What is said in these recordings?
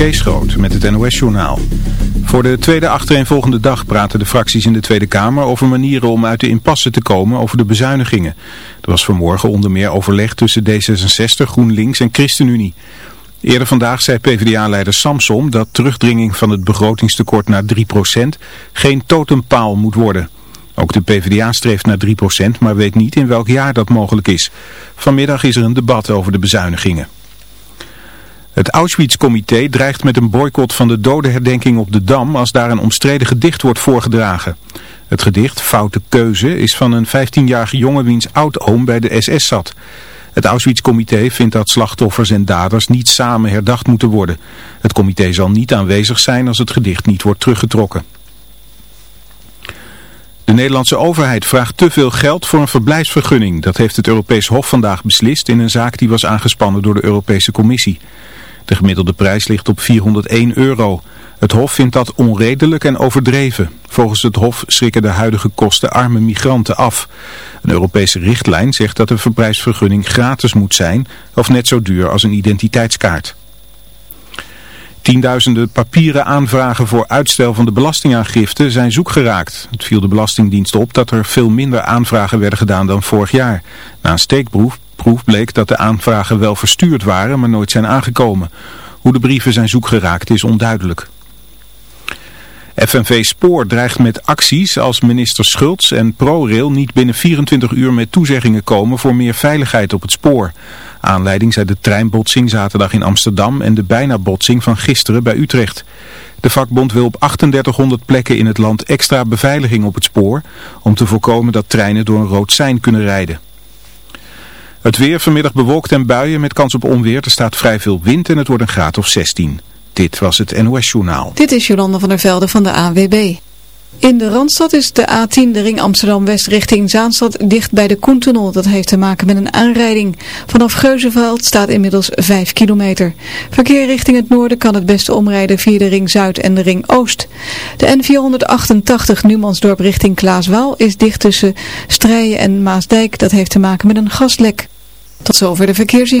Kees met het NOS-journaal. Voor de tweede achtereenvolgende dag praten de fracties in de Tweede Kamer over manieren om uit de impasse te komen over de bezuinigingen. Er was vanmorgen onder meer overleg tussen D66, GroenLinks en ChristenUnie. Eerder vandaag zei PvdA-leider Samsom dat terugdringing van het begrotingstekort naar 3% geen totempaal moet worden. Ook de PvdA streeft naar 3%, maar weet niet in welk jaar dat mogelijk is. Vanmiddag is er een debat over de bezuinigingen. Het Auschwitz-comité dreigt met een boycott van de dodenherdenking op de Dam als daar een omstreden gedicht wordt voorgedragen. Het gedicht, Foute Keuze, is van een 15-jarige jongen wiens oud-oom bij de SS zat. Het Auschwitz-comité vindt dat slachtoffers en daders niet samen herdacht moeten worden. Het comité zal niet aanwezig zijn als het gedicht niet wordt teruggetrokken. De Nederlandse overheid vraagt te veel geld voor een verblijfsvergunning. Dat heeft het Europees Hof vandaag beslist in een zaak die was aangespannen door de Europese Commissie. De gemiddelde prijs ligt op 401 euro. Het Hof vindt dat onredelijk en overdreven. Volgens het Hof schrikken de huidige kosten arme migranten af. Een Europese richtlijn zegt dat een verblijfsvergunning gratis moet zijn of net zo duur als een identiteitskaart. Tienduizenden papieren aanvragen voor uitstel van de belastingaangifte zijn zoek geraakt. Het viel de Belastingdienst op dat er veel minder aanvragen werden gedaan dan vorig jaar. Na een steekproef bleek dat de aanvragen wel verstuurd waren, maar nooit zijn aangekomen. Hoe de brieven zijn zoek geraakt is onduidelijk. FNV Spoor dreigt met acties als minister Schultz en ProRail niet binnen 24 uur met toezeggingen komen voor meer veiligheid op het spoor. Aanleiding zijn de treinbotsing zaterdag in Amsterdam en de bijna botsing van gisteren bij Utrecht. De vakbond wil op 3800 plekken in het land extra beveiliging op het spoor om te voorkomen dat treinen door een rood sein kunnen rijden. Het weer vanmiddag bewolkt en buien met kans op onweer. Er staat vrij veel wind en het wordt een graad of 16. Dit was het NOS Journaal. Dit is Jolanda van der Velde van de ANWB. In de Randstad is de A10, de ring Amsterdam-West richting Zaanstad, dicht bij de Koentunnel. Dat heeft te maken met een aanrijding. Vanaf Geuzenveld staat inmiddels 5 kilometer. Verkeer richting het noorden kan het beste omrijden via de ring Zuid en de ring Oost. De N488 Numansdorp richting Klaaswaal is dicht tussen Strijen en Maasdijk. Dat heeft te maken met een gaslek. Tot zover de verkeersin.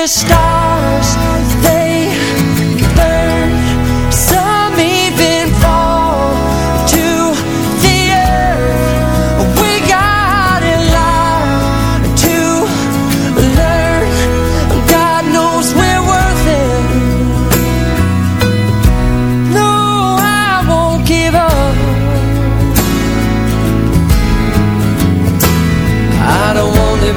The stars,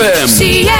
ZFM.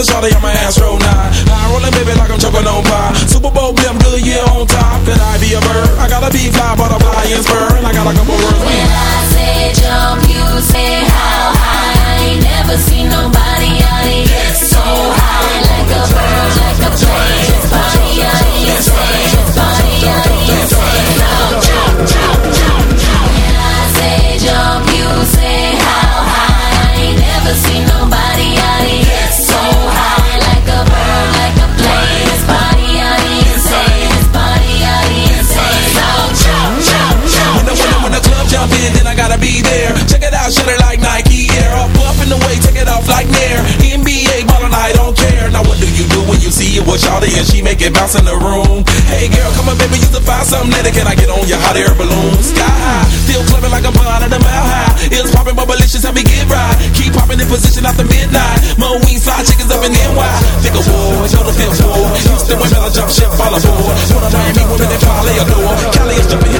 The shawty bounce in the room. Hey girl, come on, baby, you can find something later. Can I get on your hot air balloon? Sky high, still clubbing like I'm blind at a mile high. It's popping, but malicious, help me get right. Keep popping in position after midnight. Mo wings, side chickens up in NY. Think of war, know the fifth war. Houston women, I jump ship, follow board. One of Miami women, they probably adore. Cali is jumping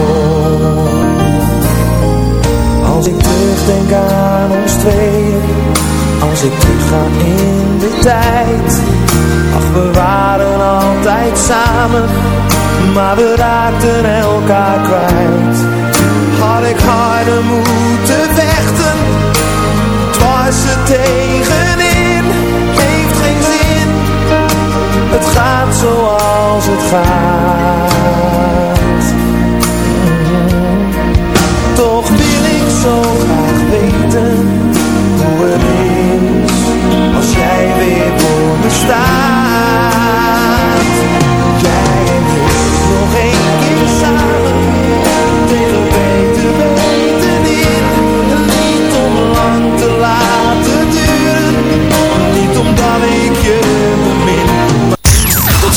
Als ik terugdenk aan ons tweeën, als ik terugga in de tijd. Ach, we waren altijd samen, maar we raakten elkaar kwijt. Had ik harder moeten vechten, dwars er tegenin, heeft geen zin. Het gaat zoals het gaat. Zo graag weten hoe het is als jij weer voor staat.